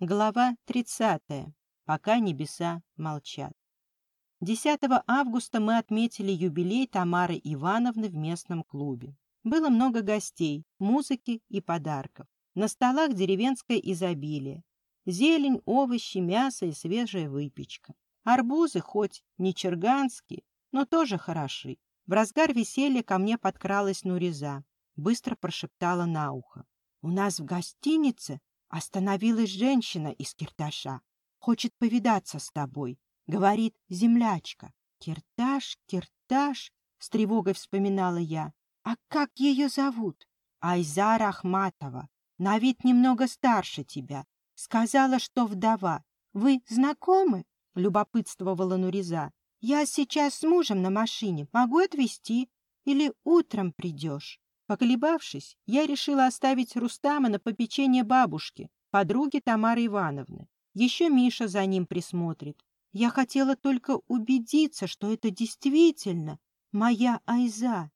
Глава 30. Пока небеса молчат. 10 августа мы отметили юбилей Тамары Ивановны в местном клубе. Было много гостей, музыки и подарков. На столах деревенское изобилие. Зелень, овощи, мясо и свежая выпечка. Арбузы хоть не черганские, но тоже хороши. В разгар веселья ко мне подкралась Нуриза. Быстро прошептала на ухо. «У нас в гостинице Остановилась женщина из Кирташа. Хочет повидаться с тобой. Говорит, землячка. Кирташ, Кирташ, с тревогой вспоминала я. А как ее зовут? Айза Ахматова. На вид немного старше тебя. Сказала, что вдова. Вы знакомы? Любопытствовала Нуриза. Я сейчас с мужем на машине. Могу отвезти? Или утром придешь? Поколебавшись, я решила оставить Рустама на попечение бабушки, подруги Тамары Ивановны. Еще Миша за ним присмотрит. Я хотела только убедиться, что это действительно моя Айза.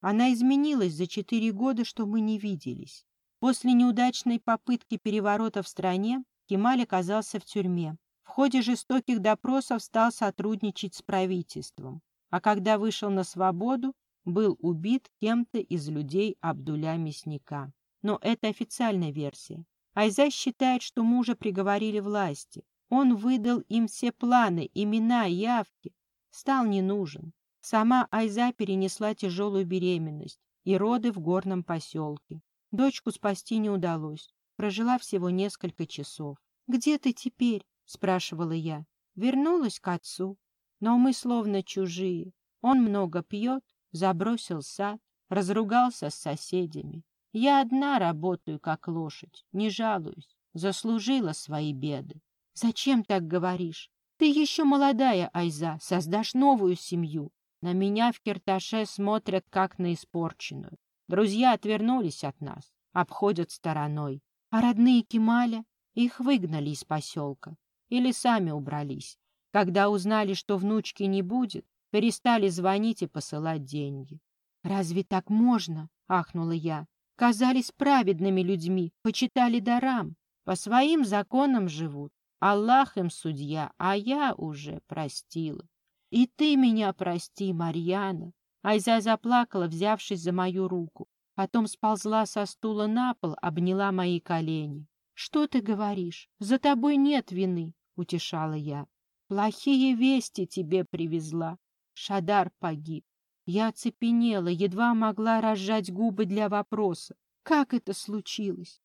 Она изменилась за четыре года, что мы не виделись. После неудачной попытки переворота в стране Кемаль оказался в тюрьме. В ходе жестоких допросов стал сотрудничать с правительством. А когда вышел на свободу, был убит кем-то из людей Абдуля Мясника. Но это официальная версия. Айза считает, что мужа приговорили власти. Он выдал им все планы, имена, явки. Стал не нужен. Сама Айза перенесла тяжелую беременность и роды в горном поселке. Дочку спасти не удалось. Прожила всего несколько часов. «Где ты теперь?» — спрашивала я. Вернулась к отцу. Но мы словно чужие. Он много пьет, забросил сад, разругался с соседями. Я одна работаю, как лошадь, не жалуюсь, заслужила свои беды. Зачем так говоришь? Ты еще молодая, Айза, создашь новую семью. На меня в Кирташе смотрят, как на испорченную. Друзья отвернулись от нас, обходят стороной. А родные Кемаля? Их выгнали из поселка. Или сами убрались. Когда узнали, что внучки не будет, Перестали звонить и посылать деньги. «Разве так можно?» — ахнула я. «Казались праведными людьми, почитали дарам, по своим законам живут. Аллах им судья, а я уже простила. И ты меня прости, Марьяна». Айза заплакала, взявшись за мою руку. Потом сползла со стула на пол, обняла мои колени. «Что ты говоришь? За тобой нет вины», — утешала я. «Плохие вести тебе привезла. Шадар погиб. Я оцепенела, едва могла разжать губы для вопроса. Как это случилось?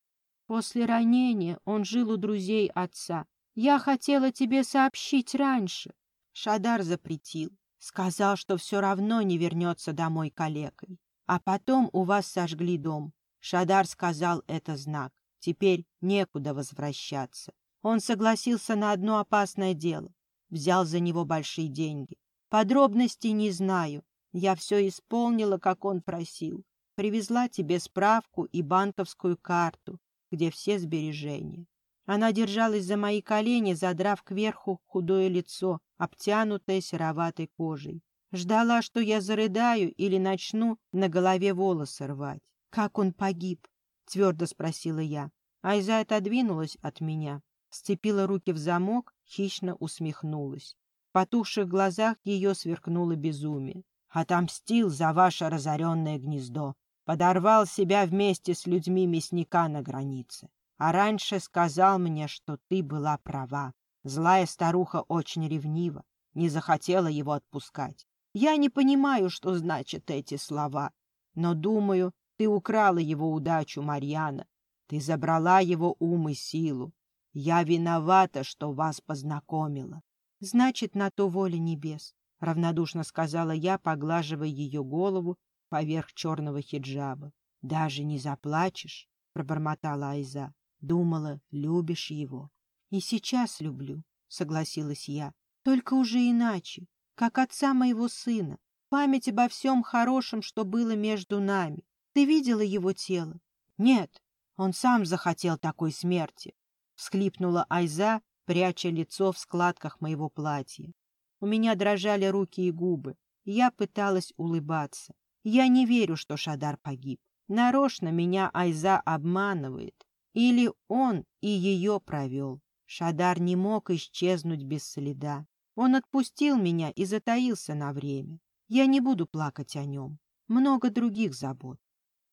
После ранения он жил у друзей отца. Я хотела тебе сообщить раньше. Шадар запретил. Сказал, что все равно не вернется домой калекой. А потом у вас сожгли дом. Шадар сказал, это знак. Теперь некуда возвращаться. Он согласился на одно опасное дело. Взял за него большие деньги. Подробностей не знаю. Я все исполнила, как он просил. Привезла тебе справку и банковскую карту, где все сбережения. Она держалась за мои колени, задрав кверху худое лицо, обтянутое сероватой кожей. Ждала, что я зарыдаю или начну на голове волосы рвать. «Как он погиб?» — твердо спросила я. Айза отодвинулась от меня, сцепила руки в замок, хищно усмехнулась. В потухших глазах ее сверкнуло безумие. «Отомстил за ваше разоренное гнездо. Подорвал себя вместе с людьми мясника на границе. А раньше сказал мне, что ты была права. Злая старуха очень ревнива, не захотела его отпускать. Я не понимаю, что значат эти слова, но думаю, ты украла его удачу, Марьяна. Ты забрала его ум и силу. Я виновата, что вас познакомила. Значит, на то воля небес, — равнодушно сказала я, поглаживая ее голову поверх черного хиджаба. — Даже не заплачешь, — пробормотала Айза. Думала, любишь его. — И сейчас люблю, — согласилась я. — Только уже иначе, как отца моего сына. Память обо всем хорошем, что было между нами. Ты видела его тело? — Нет, он сам захотел такой смерти, — всхлипнула Айза, пряча лицо в складках моего платья. У меня дрожали руки и губы. Я пыталась улыбаться. Я не верю, что Шадар погиб. Нарочно меня Айза обманывает. Или он и ее провел. Шадар не мог исчезнуть без следа. Он отпустил меня и затаился на время. Я не буду плакать о нем. Много других забот.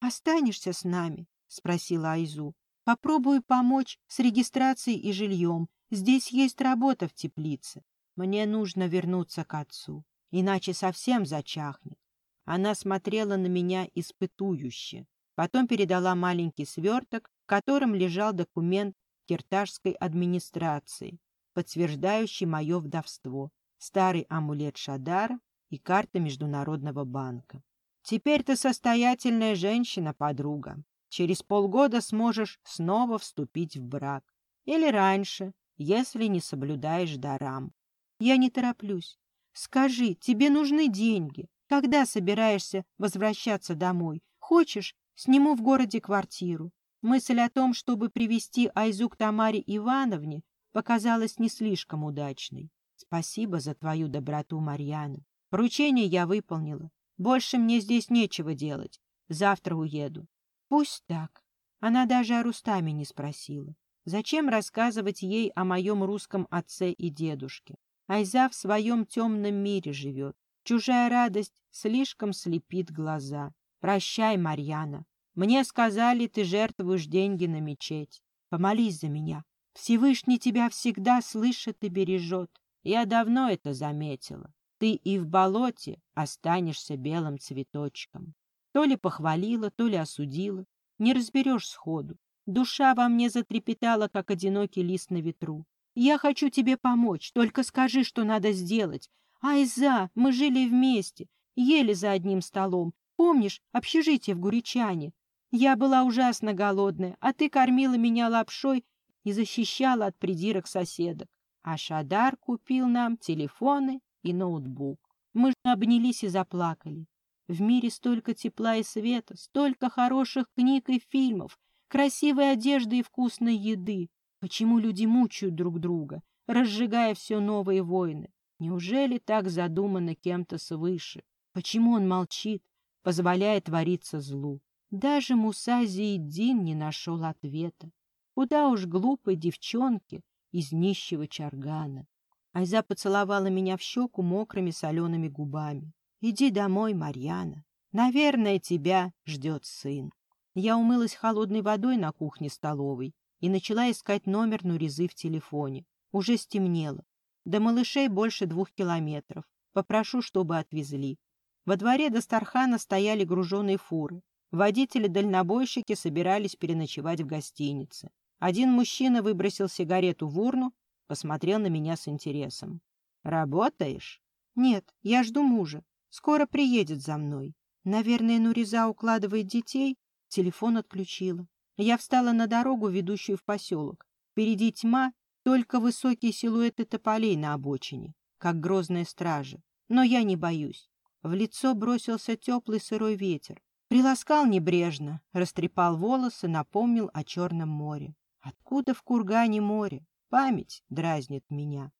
«Останешься с нами?» — спросила Айзу. «Попробую помочь с регистрацией и жильем. Здесь есть работа в теплице. Мне нужно вернуться к отцу, иначе совсем зачахнет». Она смотрела на меня испытующе. Потом передала маленький сверток, в котором лежал документ киртажской администрации, подтверждающий мое вдовство, старый амулет Шадара и карта Международного банка. Теперь ты состоятельная женщина, подруга. Через полгода сможешь снова вступить в брак. Или раньше, если не соблюдаешь дарам. Я не тороплюсь. Скажи, тебе нужны деньги. Когда собираешься возвращаться домой? Хочешь, сниму в городе квартиру. Мысль о том, чтобы привести Айзу к Тамаре Ивановне, показалась не слишком удачной. Спасибо за твою доброту, Марьяна. Поручение я выполнила. Больше мне здесь нечего делать. Завтра уеду. Пусть так. Она даже о Рустаме не спросила. Зачем рассказывать ей о моем русском отце и дедушке? Айза в своем темном мире живет. Чужая радость слишком слепит глаза. Прощай, Марьяна. Мне сказали, ты жертвуешь деньги на мечеть. Помолись за меня. Всевышний тебя всегда слышит и бережет. Я давно это заметила ты и в болоте останешься белым цветочком. То ли похвалила, то ли осудила. Не разберешь сходу. Душа во мне затрепетала, как одинокий лист на ветру. Я хочу тебе помочь, только скажи, что надо сделать. Айза, мы жили вместе, ели за одним столом. Помнишь, общежитие в Гуричане? Я была ужасно голодная, а ты кормила меня лапшой и защищала от придирок соседок. А Шадар купил нам телефоны и ноутбук. Мы обнялись и заплакали. В мире столько тепла и света, столько хороших книг и фильмов, красивой одежды и вкусной еды. Почему люди мучают друг друга, разжигая все новые войны? Неужели так задумано кем-то свыше? Почему он молчит, позволяя твориться злу? Даже Муса Зиеддин не нашел ответа. Куда уж глупой девчонке из нищего чаргана. Айза поцеловала меня в щеку мокрыми солеными губами. «Иди домой, Марьяна. Наверное, тебя ждет сын». Я умылась холодной водой на кухне-столовой и начала искать номер Нуризы в телефоне. Уже стемнело. До малышей больше двух километров. Попрошу, чтобы отвезли. Во дворе до Стархана стояли груженые фуры. Водители-дальнобойщики собирались переночевать в гостинице. Один мужчина выбросил сигарету в урну посмотрел на меня с интересом. «Работаешь?» «Нет, я жду мужа. Скоро приедет за мной. Наверное, Нуриза укладывает детей?» Телефон отключила. Я встала на дорогу, ведущую в поселок. Впереди тьма, только высокие силуэты тополей на обочине, как грозные стражи. Но я не боюсь. В лицо бросился теплый сырой ветер. Приласкал небрежно, растрепал волосы, напомнил о Черном море. Откуда в кургане море? Память дразнит меня.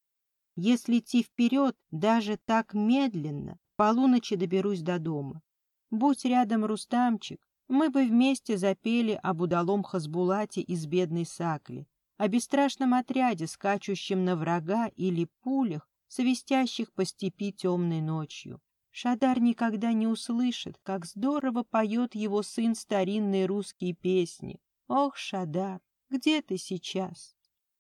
Если идти вперед, даже так медленно, полуночи доберусь до дома. Будь рядом Рустамчик, мы бы вместе запели об удалом Хасбулате из бедной Сакли, о бесстрашном отряде, скачущем на врага или пулях, свистящих по степи темной ночью. Шадар никогда не услышит, как здорово поет его сын старинные русские песни. Ох, Шадар, где ты сейчас?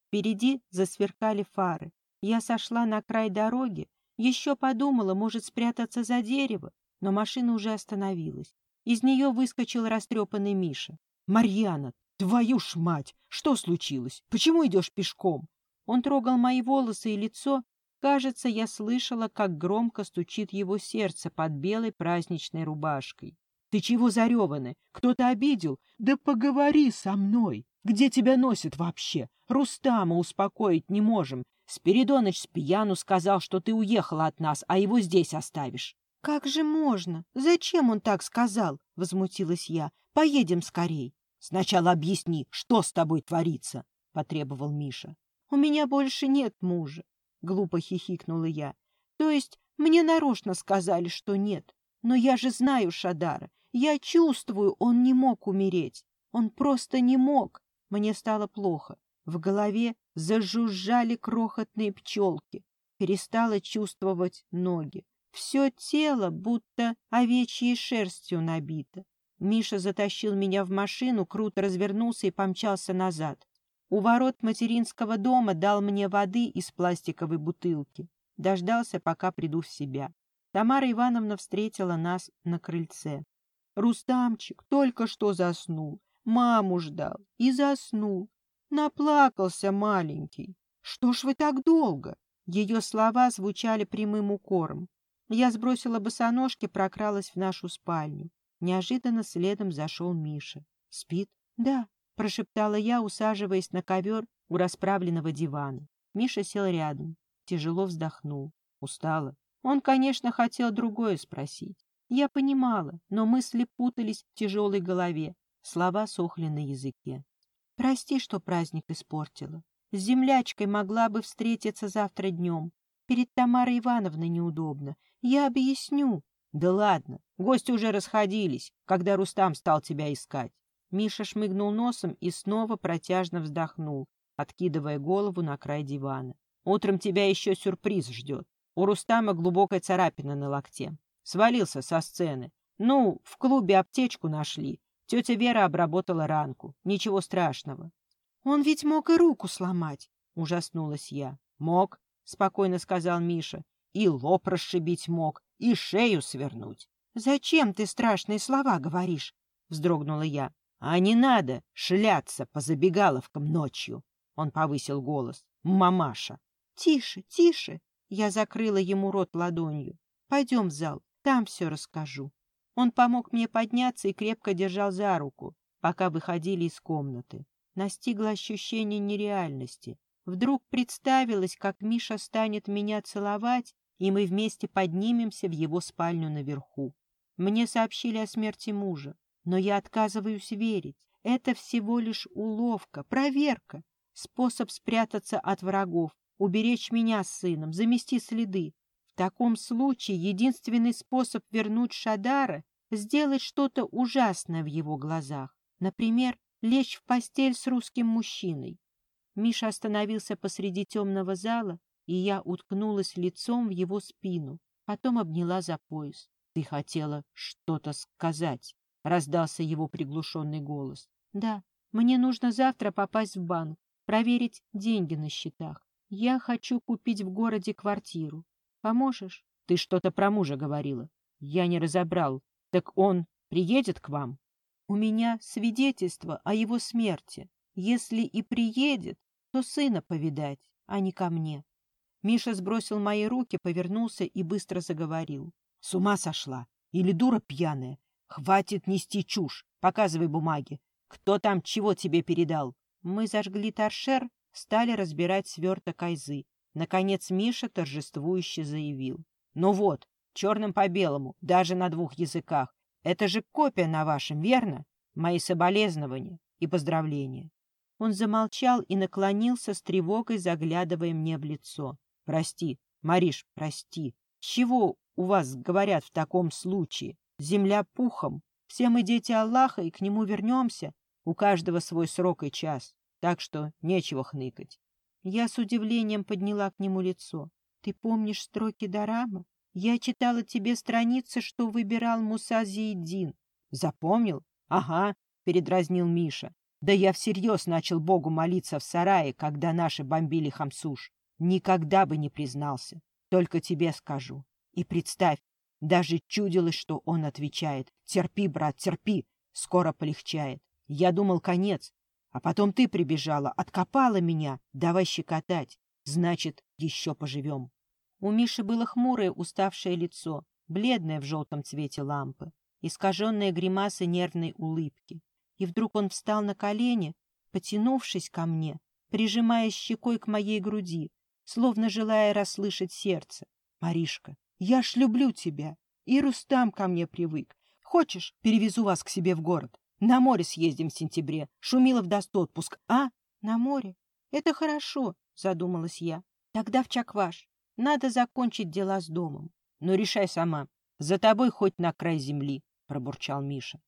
Впереди засверкали фары. Я сошла на край дороги, еще подумала, может спрятаться за дерево, но машина уже остановилась. Из нее выскочил растрепанный Миша. «Марьяна, твою ж мать! Что случилось? Почему идешь пешком?» Он трогал мои волосы и лицо. Кажется, я слышала, как громко стучит его сердце под белой праздничной рубашкой. «Ты чего зареваны? Кто-то обидел? Да поговори со мной!» Где тебя носит вообще? Рустама успокоить не можем. Спиридоныч с пьяну сказал, что ты уехала от нас, а его здесь оставишь. — Как же можно? Зачем он так сказал? — возмутилась я. — Поедем скорей. — Сначала объясни, что с тобой творится, — потребовал Миша. — У меня больше нет мужа, — глупо хихикнула я. — То есть мне нарочно сказали, что нет. Но я же знаю Шадара. Я чувствую, он не мог умереть. Он просто не мог. Мне стало плохо. В голове зажужжали крохотные пчелки. Перестала чувствовать ноги. Все тело будто овечьей шерстью набито. Миша затащил меня в машину, круто развернулся и помчался назад. У ворот материнского дома дал мне воды из пластиковой бутылки. Дождался, пока приду в себя. Тамара Ивановна встретила нас на крыльце. Рустамчик только что заснул, маму ждал и заснул. Наплакался маленький. Что ж вы так долго? Ее слова звучали прямым укором. Я сбросила босоножки, прокралась в нашу спальню. Неожиданно следом зашел Миша. «Спит?» «Да», — прошептала я, усаживаясь на ковер у расправленного дивана. Миша сел рядом, тяжело вздохнул. Устала. Он, конечно, хотел другое спросить. Я понимала, но мысли путались в тяжелой голове, слова сохли на языке. «Прости, что праздник испортила. С землячкой могла бы встретиться завтра днем. Перед Тамарой Ивановной неудобно. Я объясню». «Да ладно, гости уже расходились, когда Рустам стал тебя искать». Миша шмыгнул носом и снова протяжно вздохнул, откидывая голову на край дивана. «Утром тебя еще сюрприз ждет. У Рустама глубокая царапина на локте. Свалился со сцены. Ну, в клубе аптечку нашли. Тетя Вера обработала ранку. Ничего страшного. «Он ведь мог и руку сломать», — ужаснулась я. «Мог», — спокойно сказал Миша. «И лоб расшибить мог, и шею свернуть. «Зачем ты страшные слова говоришь?» — вздрогнула я. «А не надо шляться по забегаловкам ночью!» Он повысил голос. «Мамаша!» «Тише, тише!» Я закрыла ему рот ладонью. «Пойдем в зал, там все расскажу». Он помог мне подняться и крепко держал за руку, пока выходили из комнаты. Настигло ощущение нереальности. Вдруг представилось, как Миша станет меня целовать, и мы вместе поднимемся в его спальню наверху. Мне сообщили о смерти мужа, но я отказываюсь верить. Это всего лишь уловка, проверка, способ спрятаться от врагов, уберечь меня с сыном, замести следы. В таком случае единственный способ вернуть Шадара — сделать что-то ужасное в его глазах. Например, лечь в постель с русским мужчиной. Миша остановился посреди темного зала, и я уткнулась лицом в его спину, потом обняла за пояс. — Ты хотела что-то сказать? — раздался его приглушенный голос. — Да, мне нужно завтра попасть в банк, проверить деньги на счетах. Я хочу купить в городе квартиру. Поможешь? — Ты что-то про мужа говорила. Я не разобрал. Так он приедет к вам? У меня свидетельство о его смерти. Если и приедет, то сына повидать, а не ко мне. Миша сбросил мои руки, повернулся и быстро заговорил. — С ума сошла? Или дура пьяная? Хватит нести чушь. Показывай бумаги. Кто там чего тебе передал? Мы зажгли торшер, стали разбирать сверток айзы. Наконец Миша торжествующе заявил. — Ну вот, черным по белому, даже на двух языках. Это же копия на вашем, верно? Мои соболезнования и поздравления. Он замолчал и наклонился с тревогой, заглядывая мне в лицо. Прости, Мариш, прости. Чего у вас говорят в таком случае? Земля пухом. Все мы дети Аллаха, и к нему вернемся. У каждого свой срок и час. Так что нечего хныкать. Я с удивлением подняла к нему лицо. Ты помнишь строки Дарама? Я читала тебе страницы, что выбирал Муса Зиеддин. Запомнил? Ага, передразнил Миша. Да я всерьез начал Богу молиться в сарае, когда наши бомбили Хамсуш. Никогда бы не признался. Только тебе скажу. И представь, даже чудилось, что он отвечает. Терпи, брат, терпи. Скоро полегчает. Я думал, конец. А потом ты прибежала, откопала меня. Давай щекотать. Значит, еще поживем. У Миши было хмурое, уставшее лицо, бледное в желтом цвете лампы, искаженная гримаса нервной улыбки. И вдруг он встал на колени, потянувшись ко мне, прижимая щекой к моей груди, словно желая расслышать сердце. «Маришка, я ж люблю тебя, и Рустам ко мне привык. Хочешь, перевезу вас к себе в город? На море съездим в сентябре. Шумилов даст отпуск, а? На море? Это хорошо, задумалась я. Тогда в Чакваш. Надо закончить дела с домом. Но решай сама. За тобой хоть на край земли, пробурчал Миша.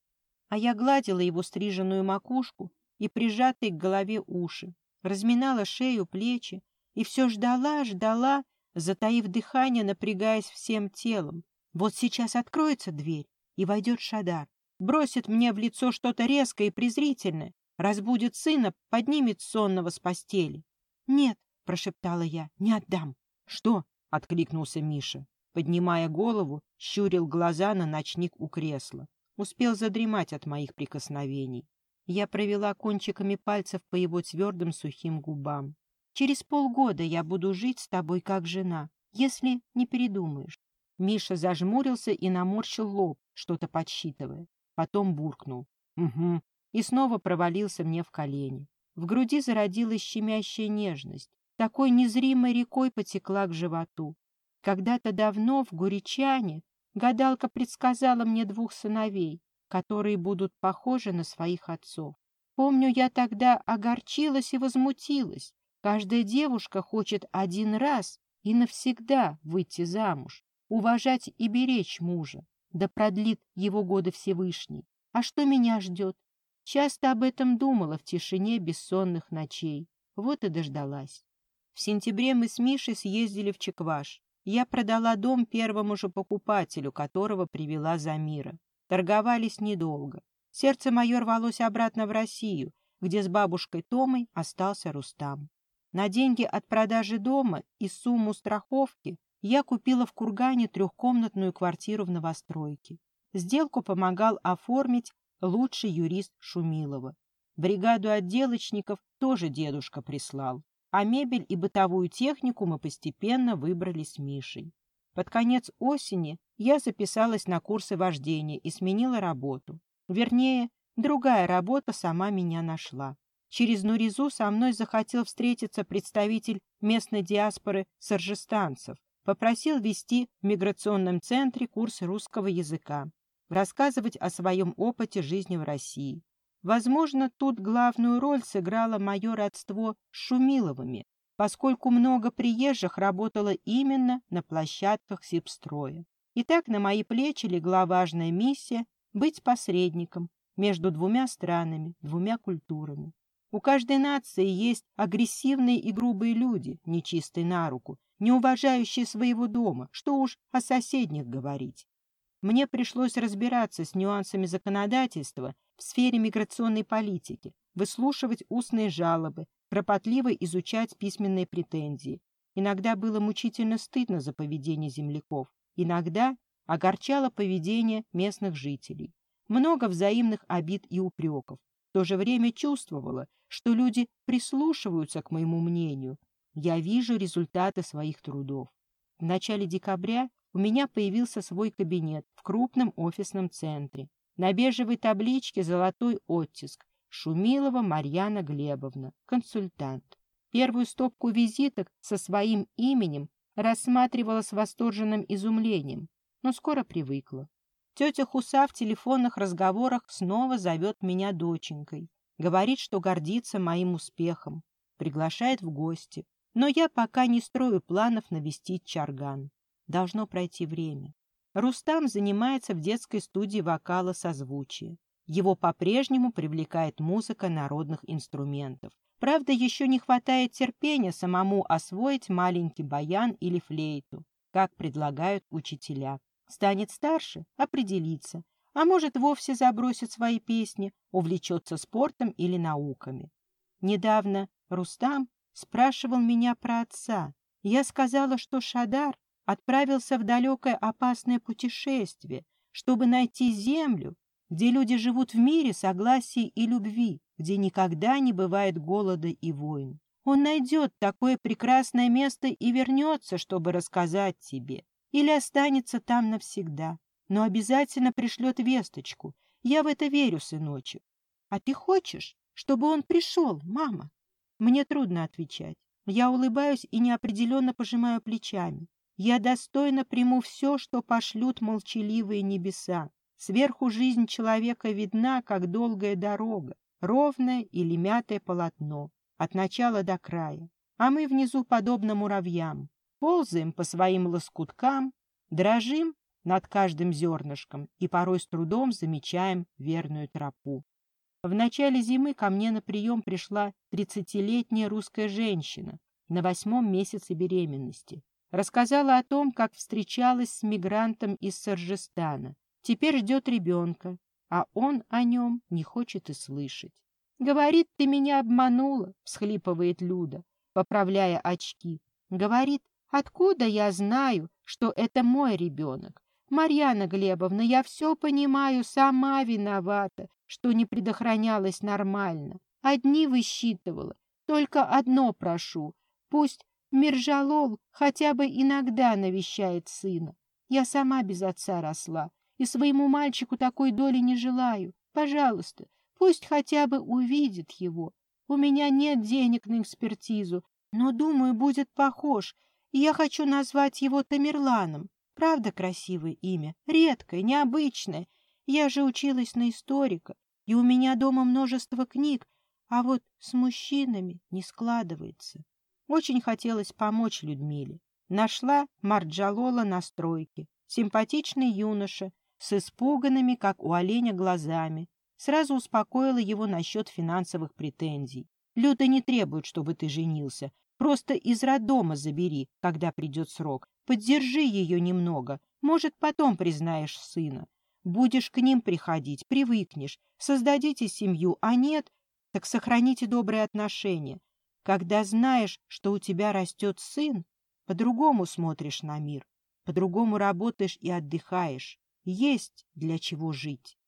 А я гладила его стриженную макушку и прижатые к голове уши, разминала шею, плечи и все ждала, ждала, затаив дыхание, напрягаясь всем телом. Вот сейчас откроется дверь, и войдет Шадар, бросит мне в лицо что-то резкое и презрительное, разбудит сына, поднимет сонного с постели. «Нет», — прошептала я, — «не отдам». «Что?» — откликнулся Миша. Поднимая голову, щурил глаза на ночник у кресла. Успел задремать от моих прикосновений. Я провела кончиками пальцев по его твердым сухим губам. «Через полгода я буду жить с тобой как жена, если не передумаешь». Миша зажмурился и наморщил лоб, что-то подсчитывая. Потом буркнул. «Угу». И снова провалился мне в колени. В груди зародилась щемящая нежность. Такой незримой рекой потекла к животу. Когда-то давно в Гуричане гадалка предсказала мне двух сыновей, которые будут похожи на своих отцов. Помню, я тогда огорчилась и возмутилась. Каждая девушка хочет один раз и навсегда выйти замуж, уважать и беречь мужа, да продлит его годы Всевышний. А что меня ждет? Часто об этом думала в тишине бессонных ночей. Вот и дождалась. В сентябре мы с Мишей съездили в Чекваш. Я продала дом первому же покупателю, которого привела Замира. Торговались недолго. Сердце мое рвалось обратно в Россию, где с бабушкой Томой остался Рустам. На деньги от продажи дома и сумму страховки я купила в Кургане трехкомнатную квартиру в новостройке. Сделку помогал оформить лучший юрист Шумилова. Бригаду отделочников тоже дедушка прислал а мебель и бытовую технику мы постепенно выбрали с Мишей. Под конец осени я записалась на курсы вождения и сменила работу. Вернее, другая работа сама меня нашла. Через Нуризу со мной захотел встретиться представитель местной диаспоры саржестанцев. Попросил вести в миграционном центре курс русского языка, рассказывать о своем опыте жизни в России. Возможно, тут главную роль сыграло мое родство с Шумиловыми, поскольку много приезжих работало именно на площадках сибстроя. И так на мои плечи легла важная миссия быть посредником между двумя странами, двумя культурами. У каждой нации есть агрессивные и грубые люди, нечистые на руку, не уважающие своего дома, что уж о соседних говорить. Мне пришлось разбираться с нюансами законодательства в сфере миграционной политики, выслушивать устные жалобы, кропотливо изучать письменные претензии. Иногда было мучительно стыдно за поведение земляков, иногда огорчало поведение местных жителей. Много взаимных обид и упреков. В то же время чувствовала, что люди прислушиваются к моему мнению. Я вижу результаты своих трудов. В начале декабря у меня появился свой кабинет в крупном офисном центре. На бежевой табличке золотой оттиск. Шумилова Марьяна Глебовна, консультант. Первую стопку визиток со своим именем рассматривала с восторженным изумлением, но скоро привыкла. Тетя Хуса в телефонных разговорах снова зовет меня доченькой. Говорит, что гордится моим успехом. Приглашает в гости. Но я пока не строю планов навестить Чарган. Должно пройти время. Рустам занимается в детской студии вокала созвучия. Его по-прежнему привлекает музыка народных инструментов. Правда, еще не хватает терпения самому освоить маленький баян или флейту, как предлагают учителя. Станет старше – определиться, а может вовсе забросит свои песни, увлечется спортом или науками. Недавно Рустам спрашивал меня про отца. Я сказала, что Шадар отправился в далекое опасное путешествие, чтобы найти землю, где люди живут в мире согласия и любви, где никогда не бывает голода и войн. Он найдет такое прекрасное место и вернется, чтобы рассказать тебе, или останется там навсегда, но обязательно пришлет весточку. Я в это верю, сыночек. А ты хочешь, чтобы он пришел, мама? Мне трудно отвечать. Я улыбаюсь и неопределенно пожимаю плечами. Я достойно приму все, что пошлют молчаливые небеса. Сверху жизнь человека видна, как долгая дорога, ровное или мятое полотно, от начала до края. А мы внизу подобно муравьям, ползаем по своим лоскуткам, дрожим над каждым зернышком и порой с трудом замечаем верную тропу. В начале зимы ко мне на прием пришла тридцатилетняя русская женщина на восьмом месяце беременности. Рассказала о том, как встречалась с мигрантом из Саржестана. Теперь ждет ребенка, а он о нем не хочет и слышать. «Говорит, ты меня обманула», — всхлипывает Люда, поправляя очки. «Говорит, откуда я знаю, что это мой ребенок? Марьяна Глебовна, я все понимаю, сама виновата, что не предохранялась нормально. Одни высчитывала. Только одно прошу. Пусть Миржалол хотя бы иногда навещает сына. Я сама без отца росла, и своему мальчику такой доли не желаю. Пожалуйста, пусть хотя бы увидит его. У меня нет денег на экспертизу, но, думаю, будет похож, и я хочу назвать его Тамерланом. Правда красивое имя? Редкое, необычное. Я же училась на историка, и у меня дома множество книг, а вот с мужчинами не складывается. Очень хотелось помочь Людмиле. Нашла Марджалола на стройке. Симпатичный юноша, с испуганными, как у оленя, глазами. Сразу успокоила его насчет финансовых претензий. Люда не требует, чтобы ты женился. Просто из роддома забери, когда придет срок. Поддержи ее немного. Может, потом признаешь сына. Будешь к ним приходить, привыкнешь. Создадите семью, а нет, так сохраните добрые отношения. Когда знаешь, что у тебя растет сын, по-другому смотришь на мир, по-другому работаешь и отдыхаешь. Есть для чего жить.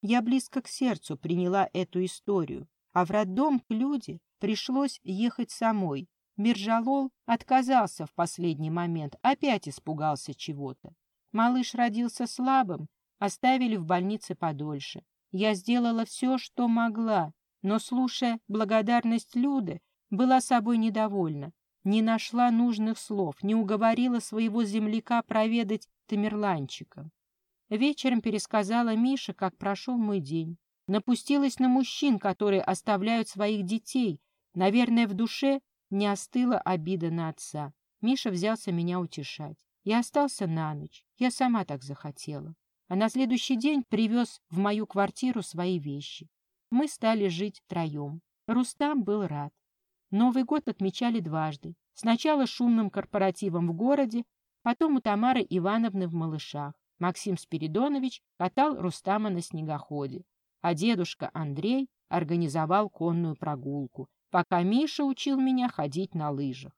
Я близко к сердцу приняла эту историю, а в роддом к Люде пришлось ехать самой, Миржалол отказался в последний момент, опять испугался чего-то. Малыш родился слабым, оставили в больнице подольше. Я сделала все, что могла, но, слушая благодарность Люды, была собой недовольна. Не нашла нужных слов, не уговорила своего земляка проведать Тамерланчика. Вечером пересказала Мише, как прошел мой день. Напустилась на мужчин, которые оставляют своих детей. Наверное, в душе не остыла обида на отца. Миша взялся меня утешать. Я остался на ночь. Я сама так захотела. А на следующий день привез в мою квартиру свои вещи. Мы стали жить втроем. Рустам был рад. Новый год отмечали дважды. Сначала шумным корпоративом в городе, потом у Тамары Ивановны в Малышах. Максим Спиридонович катал Рустама на снегоходе, а дедушка Андрей организовал конную прогулку, пока Миша учил меня ходить на лыжах.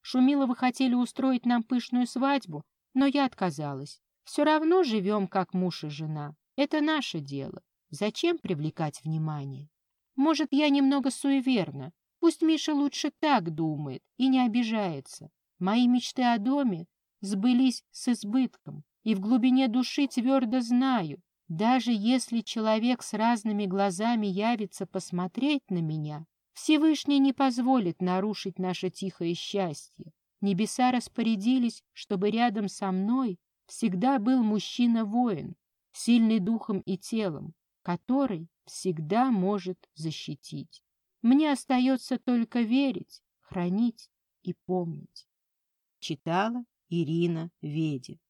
Шумиловы хотели устроить нам пышную свадьбу, но я отказалась. Все равно живем, как муж и жена. Это наше дело. Зачем привлекать внимание? Может, я немного суеверна. Пусть Миша лучше так думает и не обижается. Мои мечты о доме сбылись с избытком, и в глубине души твердо знаю, даже если человек с разными глазами явится посмотреть на меня, Всевышний не позволит нарушить наше тихое счастье. Небеса распорядились, чтобы рядом со мной всегда был мужчина-воин, сильный духом и телом, который всегда может защитить. Мне остается только верить, хранить и помнить. Читала Ирина Веди